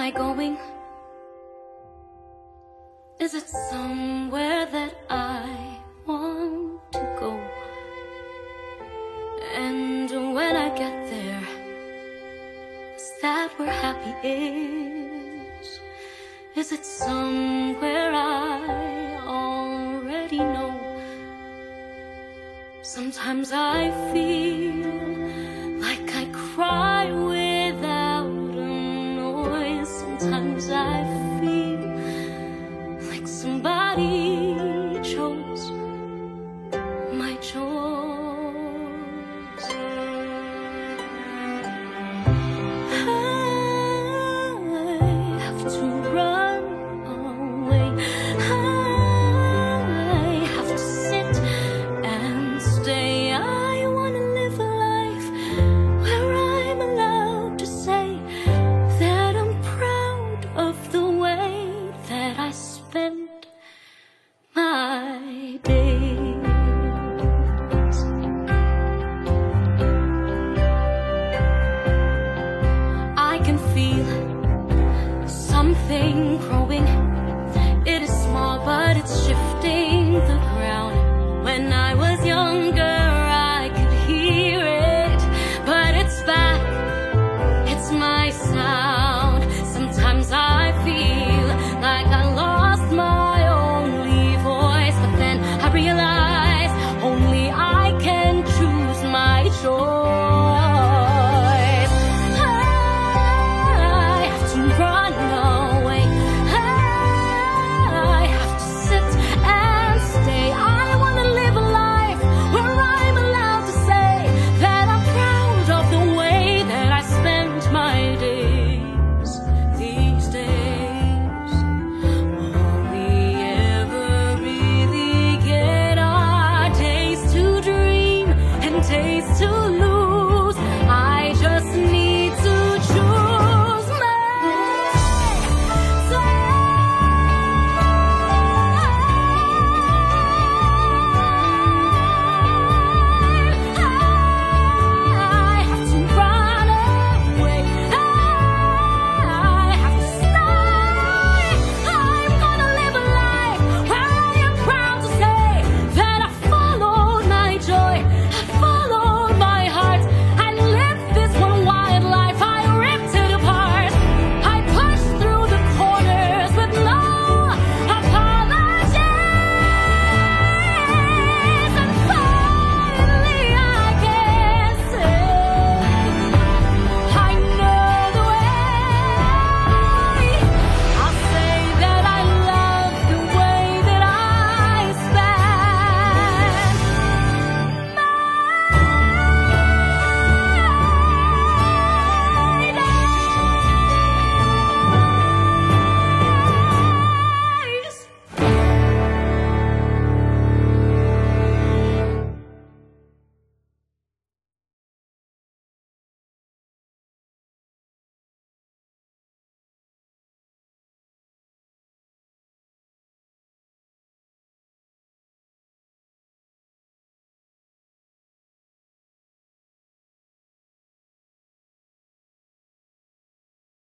I going? Is it somewhere that I want to go? And when I get there, is that where happy is? Is it somewhere I already know? Sometimes I feel can feel something growing. It is small, but it's shifting the